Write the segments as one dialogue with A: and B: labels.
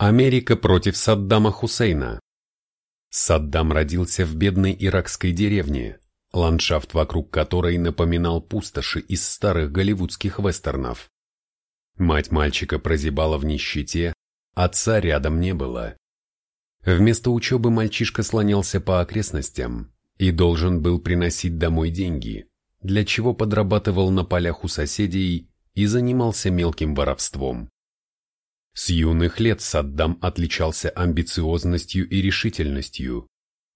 A: Америка против Саддама Хусейна. Саддам родился в бедной иракской деревне, ландшафт вокруг которой напоминал пустоши из старых голливудских вестернов. Мать мальчика прозябала в нищете, отца рядом не было. Вместо учебы мальчишка слонялся по окрестностям и должен был приносить домой деньги, для чего подрабатывал на полях у соседей и занимался мелким воровством. С юных лет Саддам отличался амбициозностью и решительностью,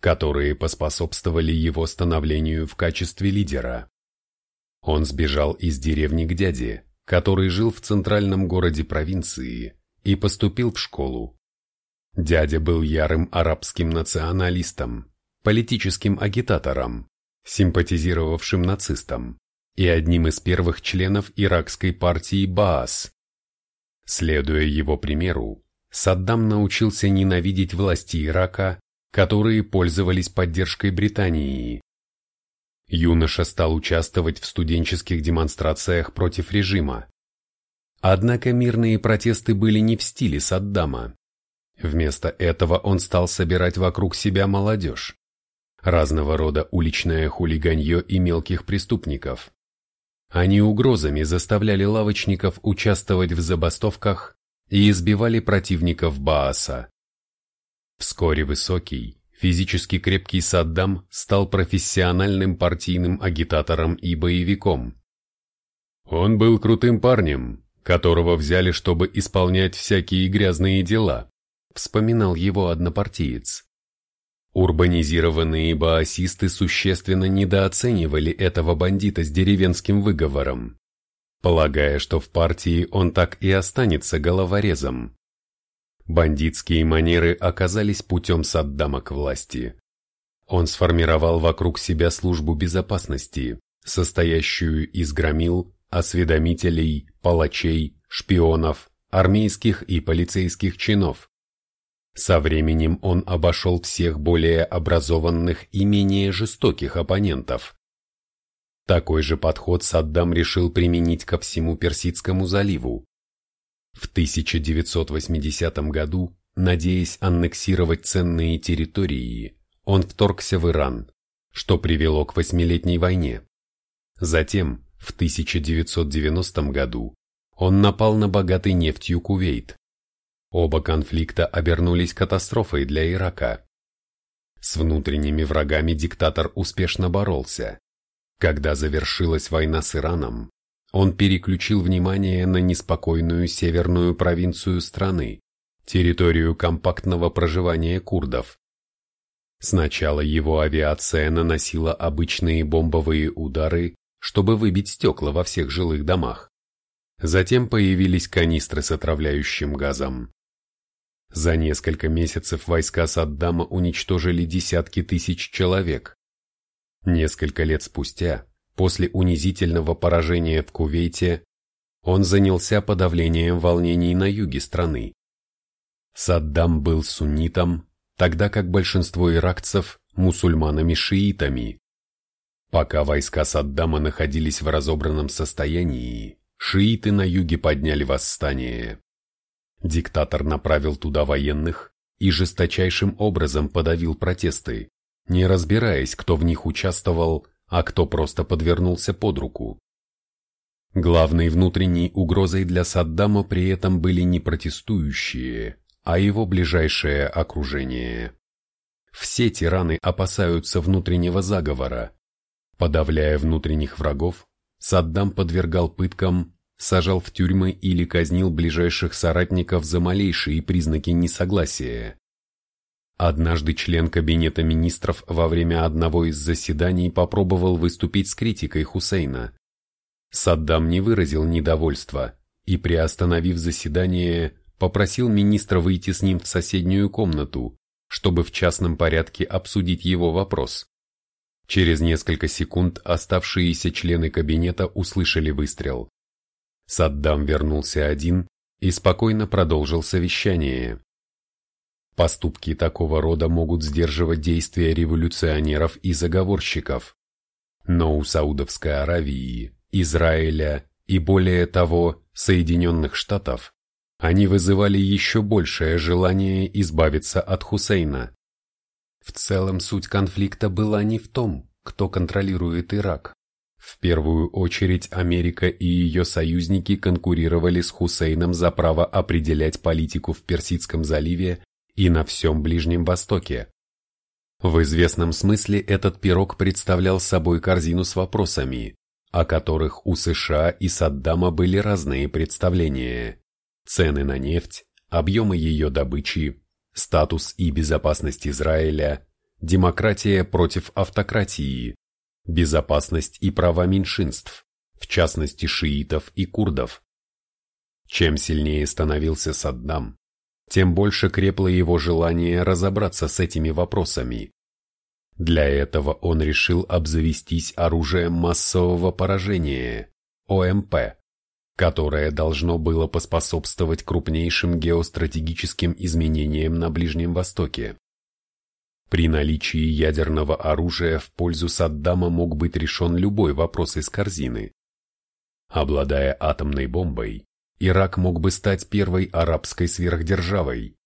A: которые поспособствовали его становлению в качестве лидера. Он сбежал из деревни к дяде, который жил в центральном городе провинции, и поступил в школу. Дядя был ярым арабским националистом, политическим агитатором, симпатизировавшим нацистам и одним из первых членов иракской партии Баас, Следуя его примеру, Саддам научился ненавидеть власти Ирака, которые пользовались поддержкой Британии. Юноша стал участвовать в студенческих демонстрациях против режима. Однако мирные протесты были не в стиле Саддама. Вместо этого он стал собирать вокруг себя молодежь. Разного рода уличное хулиганье и мелких преступников. Они угрозами заставляли лавочников участвовать в забастовках и избивали противников Бааса. Вскоре высокий, физически крепкий Саддам стал профессиональным партийным агитатором и боевиком. Он был крутым парнем, которого взяли, чтобы исполнять всякие грязные дела, вспоминал его однопартиец. Урбанизированные баасисты существенно недооценивали этого бандита с деревенским выговором, полагая, что в партии он так и останется головорезом. Бандитские манеры оказались путем Саддама к власти. Он сформировал вокруг себя службу безопасности, состоящую из громил, осведомителей, палачей, шпионов, армейских и полицейских чинов, со временем он обошел всех более образованных и менее жестоких оппонентов. Такой же подход Саддам решил применить ко всему Персидскому заливу. В 1980 году, надеясь аннексировать ценные территории, он вторгся в Иран, что привело к восьмилетней войне. Затем, в 1990 году, он напал на богатый нефтью Кувейт, Оба конфликта обернулись катастрофой для Ирака. С внутренними врагами диктатор успешно боролся. Когда завершилась война с Ираном, он переключил внимание на неспокойную северную провинцию страны, территорию компактного проживания курдов. Сначала его авиация наносила обычные бомбовые удары, чтобы выбить стекла во всех жилых домах. Затем появились канистры с отравляющим газом. За несколько месяцев войска Саддама уничтожили десятки тысяч человек. Несколько лет спустя, после унизительного поражения в Кувейте, он занялся подавлением волнений на юге страны. Саддам был суннитом, тогда как большинство иракцев – мусульманами-шиитами. Пока войска Саддама находились в разобранном состоянии, шииты на юге подняли восстание. Диктатор направил туда военных и жесточайшим образом подавил протесты, не разбираясь, кто в них участвовал, а кто просто подвернулся под руку. Главной внутренней угрозой для Саддама при этом были не протестующие, а его ближайшее окружение. Все тираны опасаются внутреннего заговора. Подавляя внутренних врагов, Саддам подвергал пыткам сажал в тюрьмы или казнил ближайших соратников за малейшие признаки несогласия. Однажды член кабинета министров во время одного из заседаний попробовал выступить с критикой Хусейна. Саддам не выразил недовольства и, приостановив заседание, попросил министра выйти с ним в соседнюю комнату, чтобы в частном порядке обсудить его вопрос. Через несколько секунд оставшиеся члены кабинета услышали выстрел. Саддам вернулся один и спокойно продолжил совещание. Поступки такого рода могут сдерживать действия революционеров и заговорщиков. Но у Саудовской Аравии, Израиля и более того, Соединенных Штатов они вызывали еще большее желание избавиться от Хусейна. В целом суть конфликта была не в том, кто контролирует Ирак. В первую очередь Америка и ее союзники конкурировали с Хусейном за право определять политику в Персидском заливе и на всем Ближнем Востоке. В известном смысле этот пирог представлял собой корзину с вопросами, о которых у США и Саддама были разные представления. Цены на нефть, объемы ее добычи, статус и безопасность Израиля, демократия против автократии, безопасность и права меньшинств, в частности шиитов и курдов. Чем сильнее становился Саддам, тем больше крепло его желание разобраться с этими вопросами. Для этого он решил обзавестись оружием массового поражения, ОМП, которое должно было поспособствовать крупнейшим геостратегическим изменениям на Ближнем Востоке. При наличии ядерного оружия в пользу Саддама мог быть решен любой вопрос из корзины. Обладая атомной бомбой, Ирак мог бы стать первой арабской сверхдержавой.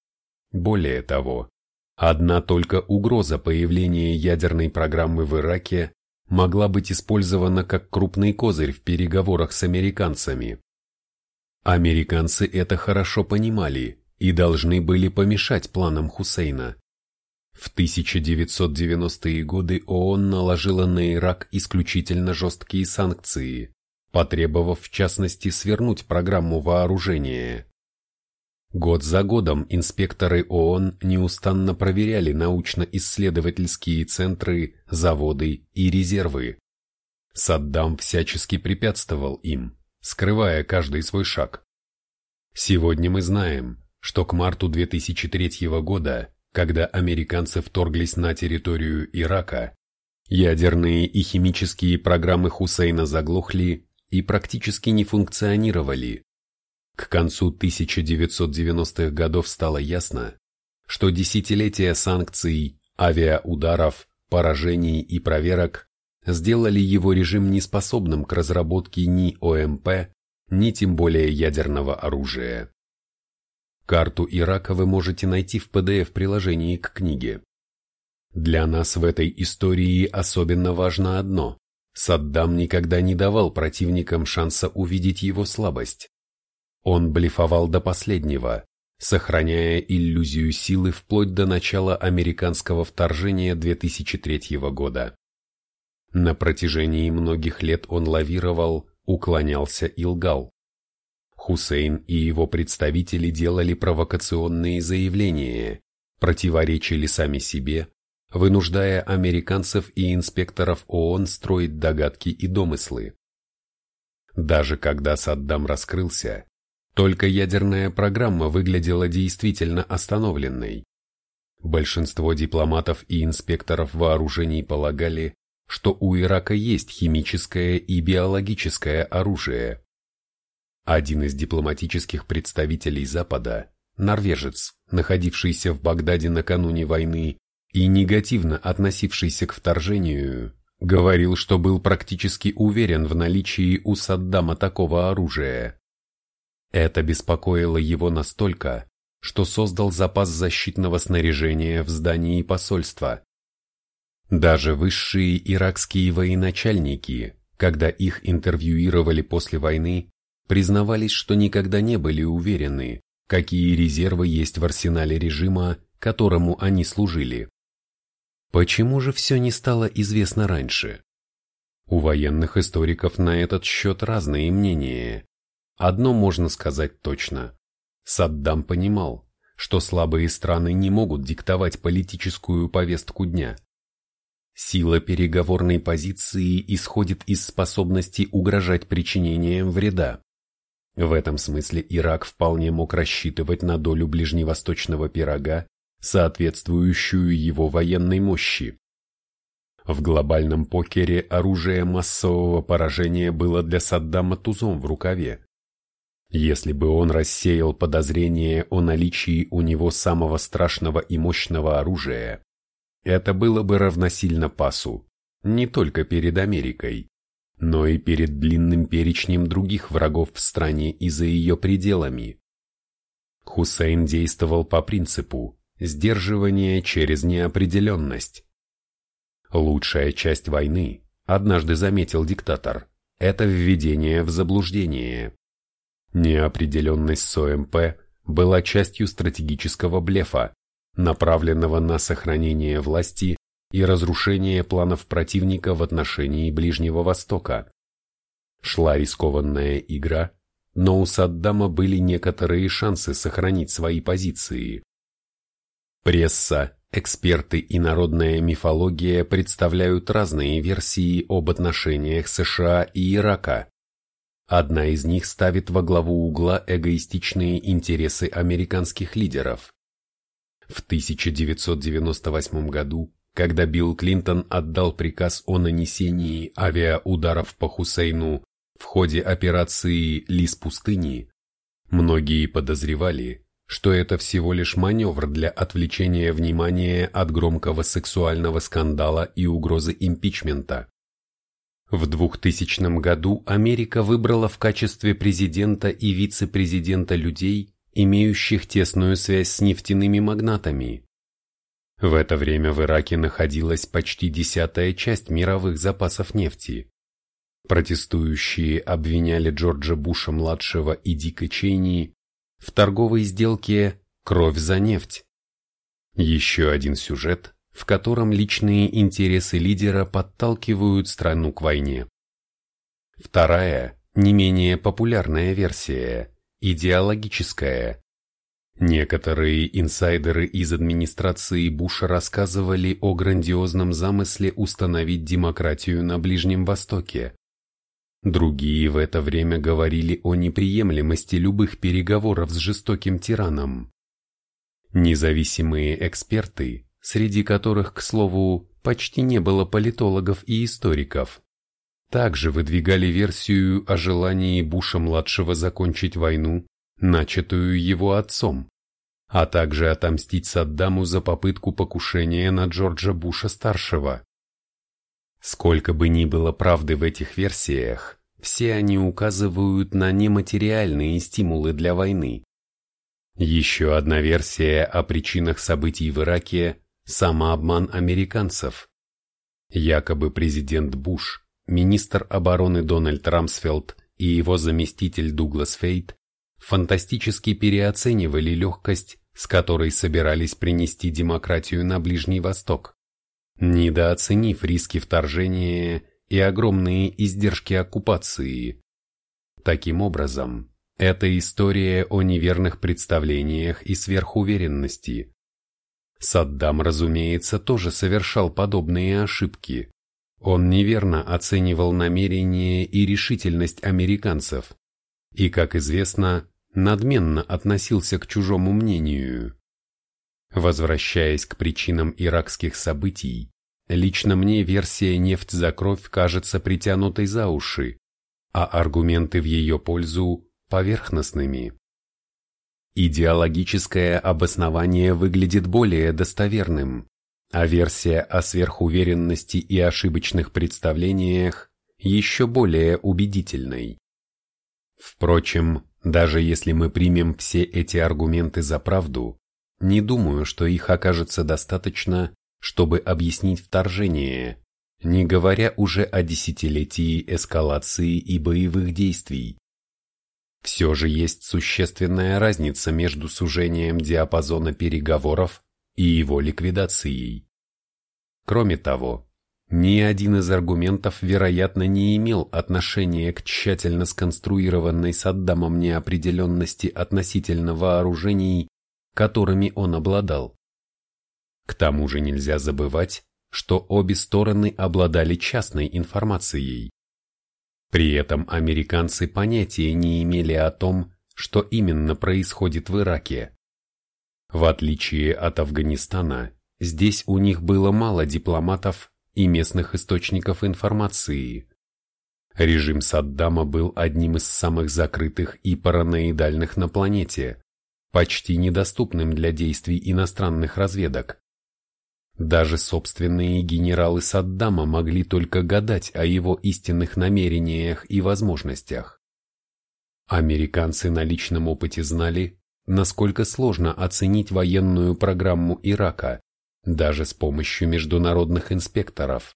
A: Более того, одна только угроза появления ядерной программы в Ираке могла быть использована как крупный козырь в переговорах с американцами. Американцы это хорошо понимали и должны были помешать планам Хусейна. В 1990-е годы ООН наложила на Ирак исключительно жесткие санкции, потребовав в частности свернуть программу вооружения. Год за годом инспекторы ООН неустанно проверяли научно-исследовательские центры, заводы и резервы. Саддам всячески препятствовал им, скрывая каждый свой шаг. Сегодня мы знаем, что к марту 2003 года, когда американцы вторглись на территорию Ирака, ядерные и химические программы Хусейна заглохли и практически не функционировали. К концу 1990-х годов стало ясно, что десятилетия санкций, авиаударов, поражений и проверок сделали его режим неспособным к разработке ни ОМП, ни тем более ядерного оружия. Карту Ирака вы можете найти в PDF-приложении к книге. Для нас в этой истории особенно важно одно. Саддам никогда не давал противникам шанса увидеть его слабость. Он блефовал до последнего, сохраняя иллюзию силы вплоть до начала американского вторжения 2003 года. На протяжении многих лет он лавировал, уклонялся и лгал. Хусейн и его представители делали провокационные заявления, противоречили сами себе, вынуждая американцев и инспекторов ООН строить догадки и домыслы. Даже когда Саддам раскрылся, только ядерная программа выглядела действительно остановленной. Большинство дипломатов и инспекторов вооружений полагали, что у Ирака есть химическое и биологическое оружие. Один из дипломатических представителей Запада, норвежец, находившийся в Багдаде накануне войны и негативно относившийся к вторжению, говорил, что был практически уверен в наличии у Саддама такого оружия. Это беспокоило его настолько, что создал запас защитного снаряжения в здании посольства. Даже высшие иракские военачальники, когда их интервьюировали после войны, признавались, что никогда не были уверены, какие резервы есть в арсенале режима, которому они служили. Почему же все не стало известно раньше? У военных историков на этот счет разные мнения. Одно можно сказать точно. Саддам понимал, что слабые страны не могут диктовать политическую повестку дня. Сила переговорной позиции исходит из способности угрожать причинением вреда. В этом смысле Ирак вполне мог рассчитывать на долю ближневосточного пирога соответствующую его военной мощи. В глобальном покере оружие массового поражения было для Саддама тузом в рукаве. Если бы он рассеял подозрение о наличии у него самого страшного и мощного оружия, это было бы равносильно пасу, не только перед Америкой, но и перед длинным перечнем других врагов в стране и за ее пределами. Хусейн действовал по принципу сдерживания через неопределенность. Лучшая часть войны, однажды заметил диктатор, это введение в заблуждение. Неопределенность СОМП была частью стратегического блефа, направленного на сохранение власти и разрушение планов противника в отношении Ближнего Востока. Шла рискованная игра, но у Саддама были некоторые шансы сохранить свои позиции. Пресса, эксперты и народная мифология представляют разные версии об отношениях США и Ирака. Одна из них ставит во главу угла эгоистичные интересы американских лидеров. В 1998 году, когда Билл Клинтон отдал приказ о нанесении авиаударов по Хусейну в ходе операции «Лис пустыни», многие подозревали, что это всего лишь маневр для отвлечения внимания от громкого сексуального скандала и угрозы импичмента. В 2000 году Америка выбрала в качестве президента и вице-президента людей, имеющих тесную связь с нефтяными магнатами. В это время в Ираке находилась почти десятая часть мировых запасов нефти. Протестующие обвиняли Джорджа Буша-младшего и Дика Чейни в торговой сделке «Кровь за нефть». Еще один сюжет, в котором личные интересы лидера подталкивают страну к войне. Вторая, не менее популярная версия – идеологическая. Некоторые инсайдеры из администрации Буша рассказывали о грандиозном замысле установить демократию на Ближнем Востоке. Другие в это время говорили о неприемлемости любых переговоров с жестоким тираном. Независимые эксперты, среди которых, к слову, почти не было политологов и историков, также выдвигали версию о желании Буша-младшего закончить войну, начатую его отцом, а также отомстить Саддаму за попытку покушения на Джорджа Буша-старшего. Сколько бы ни было правды в этих версиях, все они указывают на нематериальные стимулы для войны. Еще одна версия о причинах событий в Ираке Самообман американцев. Якобы президент Буш, министр обороны Дональд Рамсфелд и его заместитель Дуглас Фейт фантастически переоценивали легкость, с которой собирались принести демократию на Ближний Восток, недооценив риски вторжения и огромные издержки оккупации. Таким образом, это история о неверных представлениях и сверхуверенности, Саддам, разумеется, тоже совершал подобные ошибки. Он неверно оценивал намерения и решительность американцев и, как известно, надменно относился к чужому мнению. Возвращаясь к причинам иракских событий, лично мне версия «нефть за кровь» кажется притянутой за уши, а аргументы в ее пользу – поверхностными. Идеологическое обоснование выглядит более достоверным, а версия о сверхуверенности и ошибочных представлениях еще более убедительной. Впрочем, даже если мы примем все эти аргументы за правду, не думаю, что их окажется достаточно, чтобы объяснить вторжение, не говоря уже о десятилетии эскалации и боевых действий. Все же есть существенная разница между сужением диапазона переговоров и его ликвидацией. Кроме того, ни один из аргументов, вероятно, не имел отношения к тщательно сконструированной Саддамом неопределенности относительно вооружений, которыми он обладал. К тому же нельзя забывать, что обе стороны обладали частной информацией. При этом американцы понятия не имели о том, что именно происходит в Ираке. В отличие от Афганистана, здесь у них было мало дипломатов и местных источников информации. Режим Саддама был одним из самых закрытых и параноидальных на планете, почти недоступным для действий иностранных разведок. Даже собственные генералы Саддама могли только гадать о его истинных намерениях и возможностях. Американцы на личном опыте знали, насколько сложно оценить военную программу Ирака, даже с помощью международных инспекторов.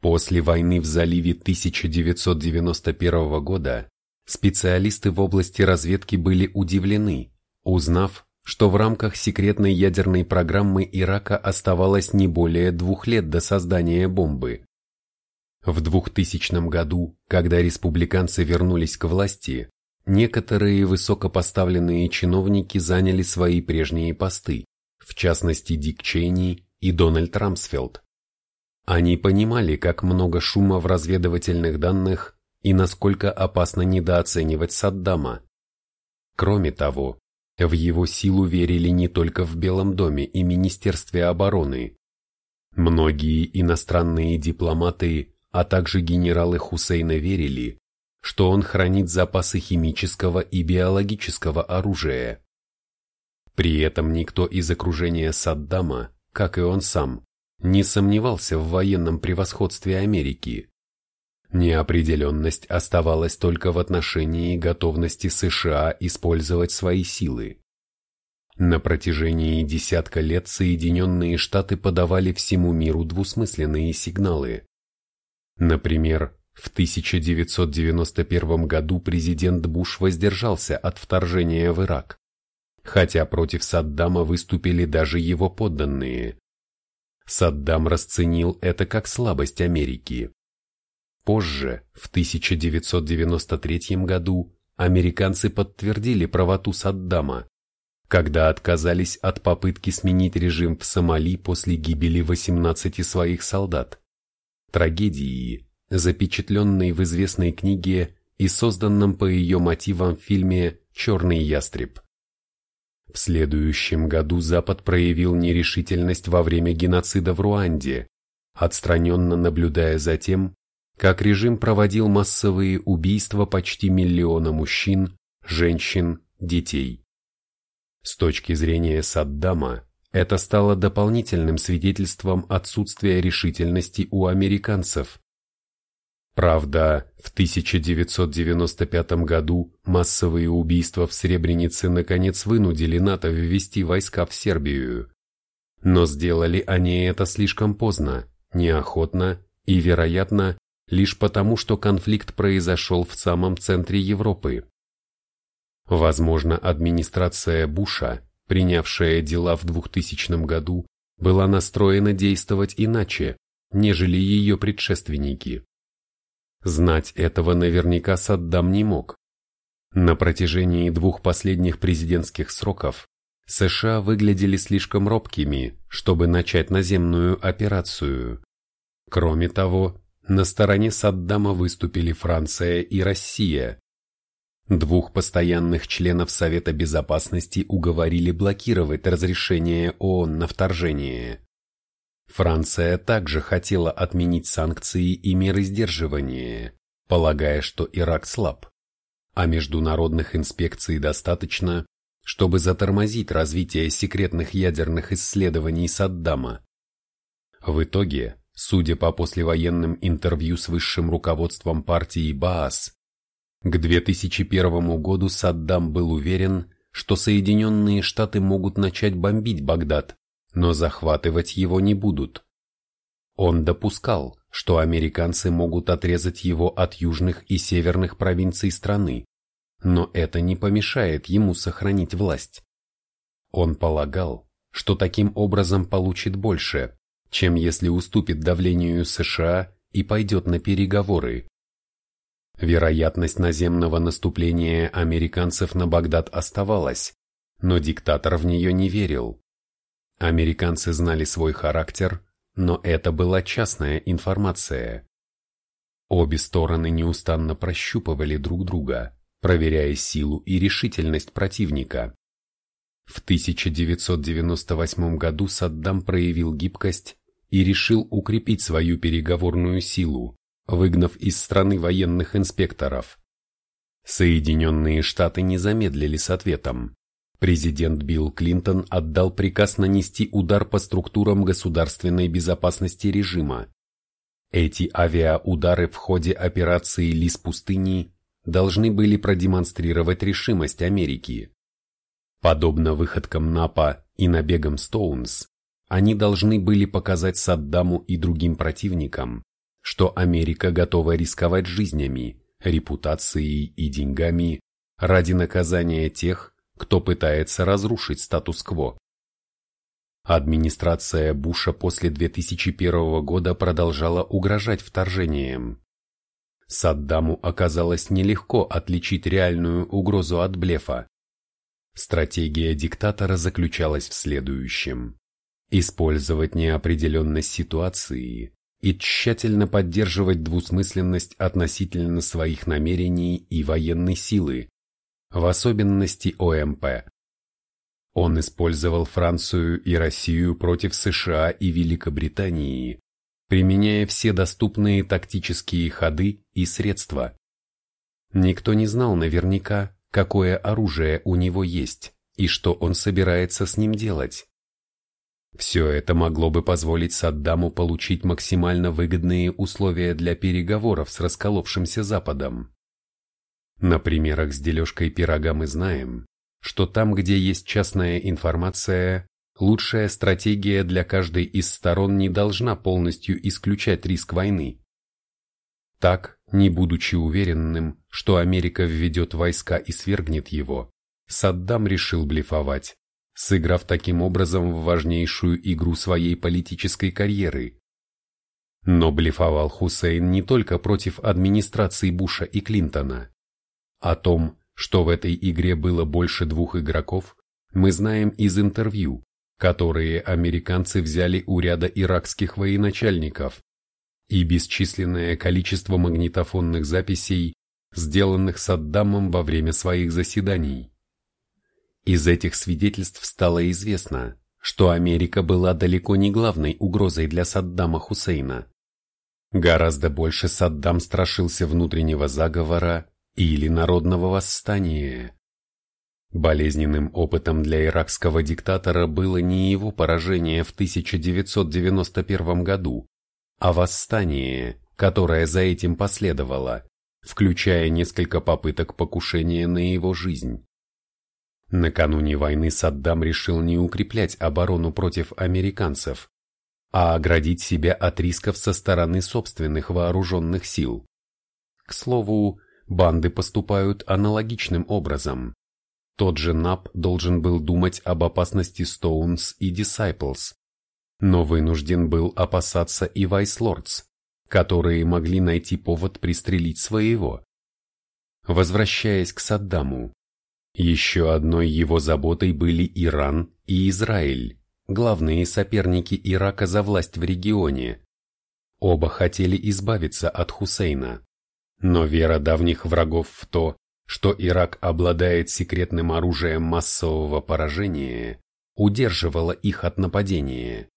A: После войны в заливе 1991 года специалисты в области разведки были удивлены, узнав, что в рамках секретной ядерной программы Ирака оставалось не более двух лет до создания бомбы. В 2000 году, когда республиканцы вернулись к власти, некоторые высокопоставленные чиновники заняли свои прежние посты, в частности Дик Чейни и Дональд Рамсфелд. Они понимали, как много шума в разведывательных данных и насколько опасно недооценивать Саддама. Кроме того, в его силу верили не только в Белом доме и Министерстве обороны. Многие иностранные дипломаты, а также генералы Хусейна верили, что он хранит запасы химического и биологического оружия. При этом никто из окружения Саддама, как и он сам, не сомневался в военном превосходстве Америки. Неопределенность оставалась только в отношении готовности США использовать свои силы. На протяжении десятка лет Соединенные Штаты подавали всему миру двусмысленные сигналы. Например, в 1991 году президент Буш воздержался от вторжения в Ирак, хотя против Саддама выступили даже его подданные. Саддам расценил это как слабость Америки. Позже, в 1993 году, американцы подтвердили правоту Саддама, когда отказались от попытки сменить режим в Сомали после гибели 18 своих солдат. Трагедии, запечатленной в известной книге и созданном по ее мотивам фильме «Черный ястреб». В следующем году Запад проявил нерешительность во время геноцида в Руанде, отстраненно наблюдая за тем, как режим проводил массовые убийства почти миллиона мужчин, женщин, детей. С точки зрения Саддама, это стало дополнительным свидетельством отсутствия решительности у американцев. Правда, в 1995 году массовые убийства в Сребренице наконец вынудили НАТО ввести войска в Сербию. Но сделали они это слишком поздно, неохотно и, вероятно, лишь потому, что конфликт произошел в самом центре Европы. Возможно, администрация Буша, принявшая дела в 2000 году, была настроена действовать иначе, нежели ее предшественники. Знать этого наверняка Саддам не мог. На протяжении двух последних президентских сроков США выглядели слишком робкими, чтобы начать наземную операцию. Кроме того, на стороне Саддама выступили Франция и Россия. Двух постоянных членов Совета Безопасности уговорили блокировать разрешение ООН на вторжение. Франция также хотела отменить санкции и меры сдерживания, полагая, что Ирак слаб, а международных инспекций достаточно, чтобы затормозить развитие секретных ядерных исследований Саддама. В итоге Судя по послевоенным интервью с высшим руководством партии Баас, к 2001 году Саддам был уверен, что Соединенные Штаты могут начать бомбить Багдад, но захватывать его не будут. Он допускал, что американцы могут отрезать его от южных и северных провинций страны, но это не помешает ему сохранить власть. Он полагал, что таким образом получит больше, чем если уступит давлению США и пойдет на переговоры. Вероятность наземного наступления американцев на Багдад оставалась, но диктатор в нее не верил. Американцы знали свой характер, но это была частная информация. Обе стороны неустанно прощупывали друг друга, проверяя силу и решительность противника. В 1998 году Саддам проявил гибкость и решил укрепить свою переговорную силу, выгнав из страны военных инспекторов. Соединенные Штаты не замедлили с ответом. Президент Билл Клинтон отдал приказ нанести удар по структурам государственной безопасности режима. Эти авиаудары в ходе операции «Лис пустыни» должны были продемонстрировать решимость Америки. Подобно выходкам Напа и набегам Стоунс, они должны были показать Саддаму и другим противникам, что Америка готова рисковать жизнями, репутацией и деньгами ради наказания тех, кто пытается разрушить статус-кво. Администрация Буша после 2001 года продолжала угрожать вторжением. Саддаму оказалось нелегко отличить реальную угрозу от блефа. Стратегия диктатора заключалась в следующем. Использовать неопределенность ситуации и тщательно поддерживать двусмысленность относительно своих намерений и военной силы, в особенности ОМП. Он использовал Францию и Россию против США и Великобритании, применяя все доступные тактические ходы и средства. Никто не знал наверняка, какое оружие у него есть и что он собирается с ним делать. Все это могло бы позволить Саддаму получить максимально выгодные условия для переговоров с расколовшимся Западом. На примерах с дележкой пирога мы знаем, что там, где есть частная информация, лучшая стратегия для каждой из сторон не должна полностью исключать риск войны. Так, не будучи уверенным, что Америка введет войска и свергнет его, Саддам решил блефовать, сыграв таким образом в важнейшую игру своей политической карьеры. Но блефовал Хусейн не только против администрации Буша и Клинтона. О том, что в этой игре было больше двух игроков, мы знаем из интервью, которые американцы взяли у ряда иракских военачальников, и бесчисленное количество магнитофонных записей, сделанных Саддамом во время своих заседаний. Из этих свидетельств стало известно, что Америка была далеко не главной угрозой для Саддама Хусейна. Гораздо больше Саддам страшился внутреннего заговора или народного восстания. Болезненным опытом для иракского диктатора было не его поражение в 1991 году, а восстание, которое за этим последовало, включая несколько попыток покушения на его жизнь. Накануне войны Саддам решил не укреплять оборону против американцев, а оградить себя от рисков со стороны собственных вооруженных сил. К слову, банды поступают аналогичным образом. Тот же НАП должен был думать об опасности Стоунс и Disciples, но вынужден был опасаться и Вайслордс, которые могли найти повод пристрелить своего. Возвращаясь к Саддаму, еще одной его заботой были Иран и Израиль, главные соперники Ирака за власть в регионе. Оба хотели избавиться от Хусейна. Но вера давних врагов в то, что Ирак обладает секретным оружием массового поражения, удерживала их от нападения.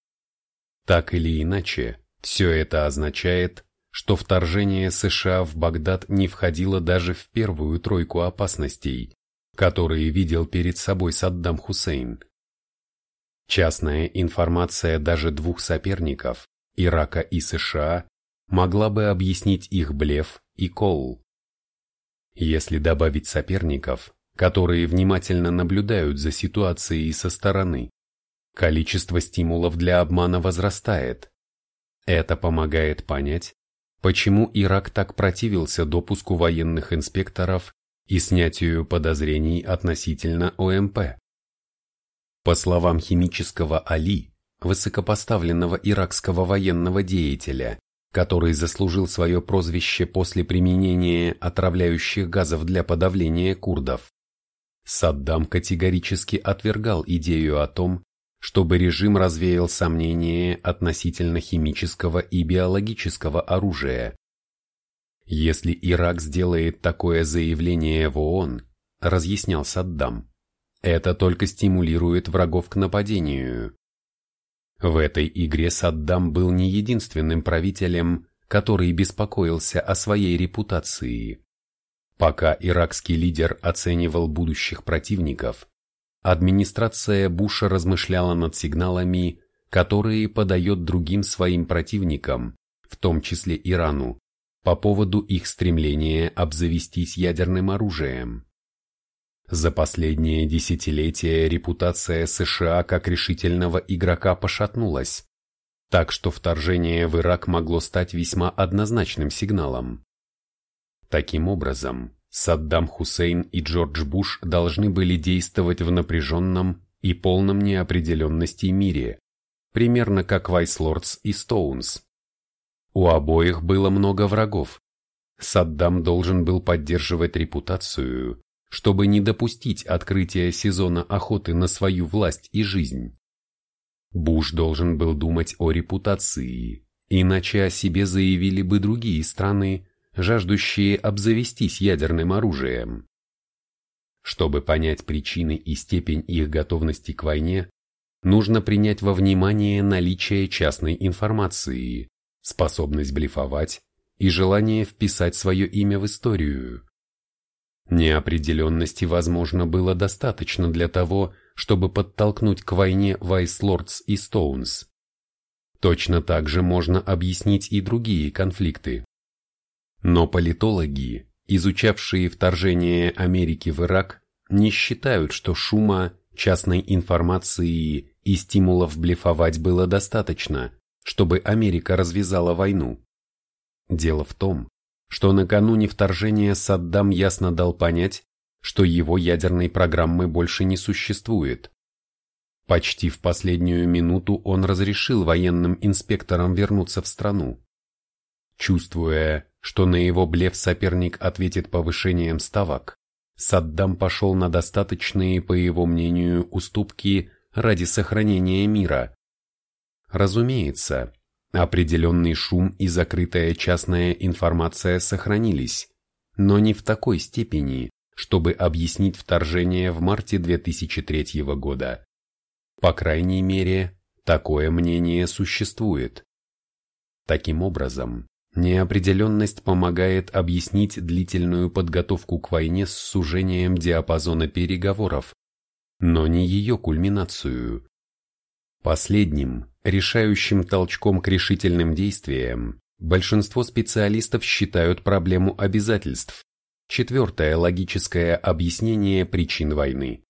A: Так или иначе, все это означает, что вторжение США в Багдад не входило даже в первую тройку опасностей, которые видел перед собой Саддам Хусейн. Частная информация даже двух соперников, Ирака и США, могла бы объяснить их блеф и кол. Если добавить соперников, которые внимательно наблюдают за ситуацией со стороны, количество стимулов для обмана возрастает. Это помогает понять, почему Ирак так противился допуску военных инспекторов и снятию подозрений относительно ОМП. По словам химического Али, высокопоставленного иракского военного деятеля, который заслужил свое прозвище после применения отравляющих газов для подавления курдов. Саддам категорически отвергал идею о том, чтобы режим развеял сомнения относительно химического и биологического оружия. Если Ирак сделает такое заявление в ООН, разъяснял Саддам, это только стимулирует врагов к нападению. В этой игре Саддам был не единственным правителем, который беспокоился о своей репутации. Пока иракский лидер оценивал будущих противников, администрация Буша размышляла над сигналами, которые подает другим своим противникам, в том числе Ирану, по поводу их стремления обзавестись ядерным оружием. За последние десятилетия репутация США как решительного игрока пошатнулась, так что вторжение в Ирак могло стать весьма однозначным сигналом. Таким образом, Саддам Хусейн и Джордж Буш должны были действовать в напряженном и полном неопределенности мире, примерно как Вайслордс и Стоунс. У обоих было много врагов. Саддам должен был поддерживать репутацию, чтобы не допустить открытия сезона охоты на свою власть и жизнь. Буш должен был думать о репутации, иначе о себе заявили бы другие страны, жаждущие обзавестись ядерным оружием. Чтобы понять причины и степень их готовности к войне, нужно принять во внимание наличие частной информации, способность блефовать и желание вписать свое имя в историю. Неопределенности, возможно, было достаточно для того, чтобы подтолкнуть к войне Вайслордс и Стоунс. Точно так же можно объяснить и другие конфликты. Но политологи, изучавшие вторжение Америки в Ирак, не считают, что шума, частной информации и стимулов блефовать было достаточно, чтобы Америка развязала войну. Дело в том, что накануне вторжения Саддам ясно дал понять, что его ядерной программы больше не существует. Почти в последнюю минуту он разрешил военным инспекторам вернуться в страну. Чувствуя, что на его блеф соперник ответит повышением ставок, Саддам пошел на достаточные, по его мнению, уступки ради сохранения мира. Разумеется, определенный шум и закрытая частная информация сохранились, но не в такой степени, чтобы объяснить вторжение в марте 2003 года. По крайней мере, такое мнение существует. Таким образом, Неопределенность помогает объяснить длительную подготовку к войне с сужением диапазона переговоров, но не ее кульминацию. Последним, решающим толчком к решительным действиям, большинство специалистов считают проблему обязательств, четвертое логическое объяснение причин войны.